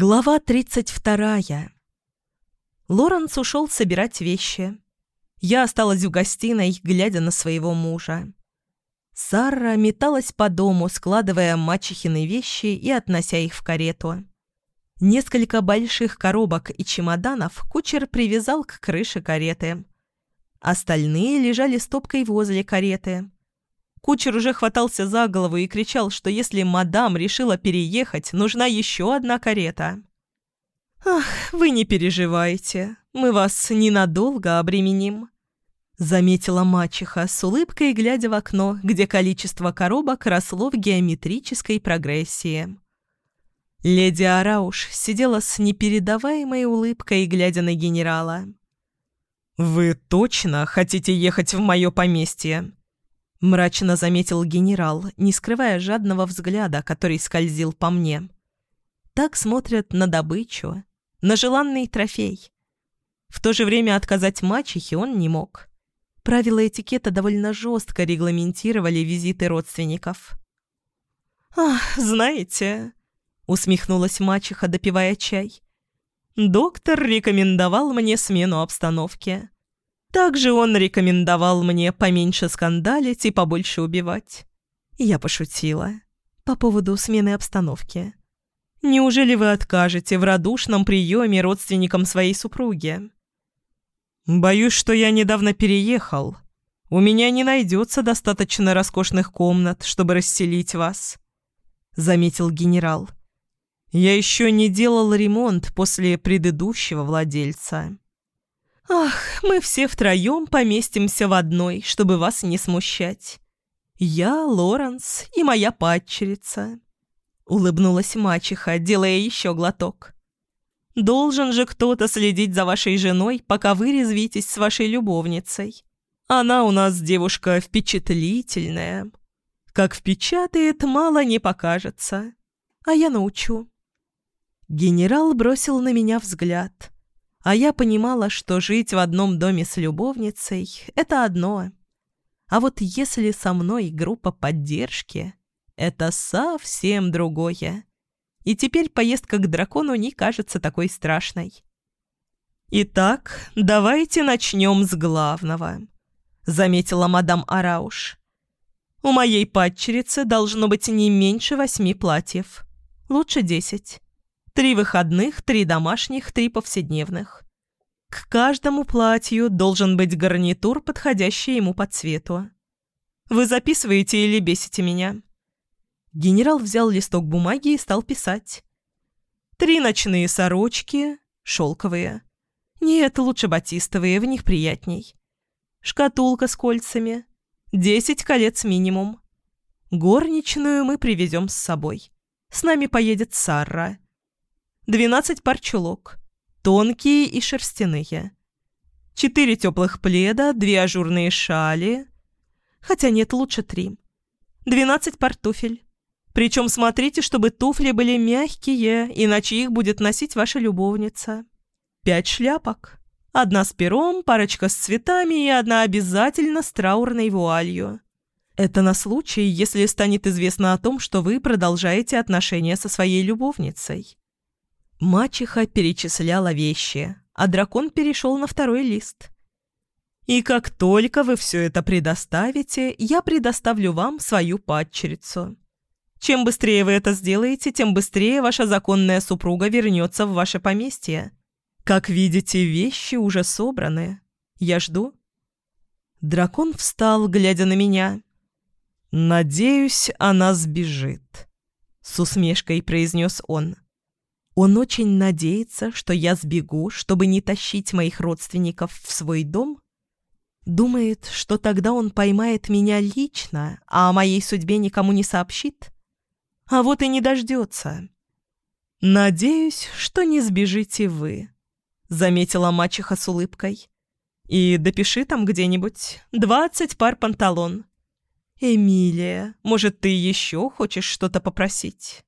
Глава 32. Лоренс ушел собирать вещи. Я осталась в гостиной, глядя на своего мужа. Сара металась по дому, складывая мачехины вещи и относя их в карету. Несколько больших коробок и чемоданов кучер привязал к крыше кареты. Остальные лежали стопкой возле кареты. Кучер уже хватался за голову и кричал, что если мадам решила переехать, нужна еще одна карета. «Ах, вы не переживайте, мы вас ненадолго обременим», — заметила мачеха с улыбкой, глядя в окно, где количество коробок росло в геометрической прогрессии. Леди Арауш сидела с непередаваемой улыбкой, глядя на генерала. «Вы точно хотите ехать в мое поместье?» Мрачно заметил генерал, не скрывая жадного взгляда, который скользил по мне. Так смотрят на добычу, на желанный трофей. В то же время отказать мачехе он не мог. Правила этикета довольно жестко регламентировали визиты родственников. «Ах, знаете...» — усмехнулась мачеха, допивая чай. «Доктор рекомендовал мне смену обстановки. Также он рекомендовал мне поменьше скандалить и побольше убивать. Я пошутила. По поводу смены обстановки. Неужели вы откажете в радушном приеме родственникам своей супруги? Боюсь, что я недавно переехал. У меня не найдется достаточно роскошных комнат, чтобы расселить вас, заметил генерал. Я еще не делал ремонт после предыдущего владельца. «Ах, мы все втроем поместимся в одной, чтобы вас не смущать. Я, Лоренс и моя падчерица», — улыбнулась мачеха, делая еще глоток. «Должен же кто-то следить за вашей женой, пока вы резвитесь с вашей любовницей. Она у нас девушка впечатлительная. Как впечатает, мало не покажется. А я научу». Генерал бросил на меня взгляд — а я понимала, что жить в одном доме с любовницей — это одно. А вот если со мной группа поддержки — это совсем другое. И теперь поездка к дракону не кажется такой страшной. «Итак, давайте начнем с главного», — заметила мадам Арауш. «У моей падчерицы должно быть не меньше восьми платьев. Лучше десять. Три выходных, три домашних, три повседневных. К каждому платью должен быть гарнитур, подходящий ему по цвету. Вы записываете или бесите меня?» Генерал взял листок бумаги и стал писать. «Три ночные сорочки, шелковые. Нет, лучше батистовые, в них приятней. Шкатулка с кольцами. Десять колец минимум. Горничную мы привезем с собой. С нами поедет Сара. 12 пар чулок, тонкие и шерстяные. Четыре теплых пледа, две ажурные шали. Хотя нет, лучше три. 12 пар туфель. Причем смотрите, чтобы туфли были мягкие, иначе их будет носить ваша любовница. Пять шляпок. Одна с пером, парочка с цветами и одна обязательно с траурной вуалью. Это на случай, если станет известно о том, что вы продолжаете отношения со своей любовницей. Мачеха перечисляла вещи, а дракон перешел на второй лист. «И как только вы все это предоставите, я предоставлю вам свою падчерицу. Чем быстрее вы это сделаете, тем быстрее ваша законная супруга вернется в ваше поместье. Как видите, вещи уже собраны. Я жду». Дракон встал, глядя на меня. «Надеюсь, она сбежит», — с усмешкой произнес он. Он очень надеется, что я сбегу, чтобы не тащить моих родственников в свой дом? Думает, что тогда он поймает меня лично, а о моей судьбе никому не сообщит? А вот и не дождется. «Надеюсь, что не сбежите вы», — заметила мачеха с улыбкой. «И допиши там где-нибудь двадцать пар панталон. Эмилия, может, ты еще хочешь что-то попросить?»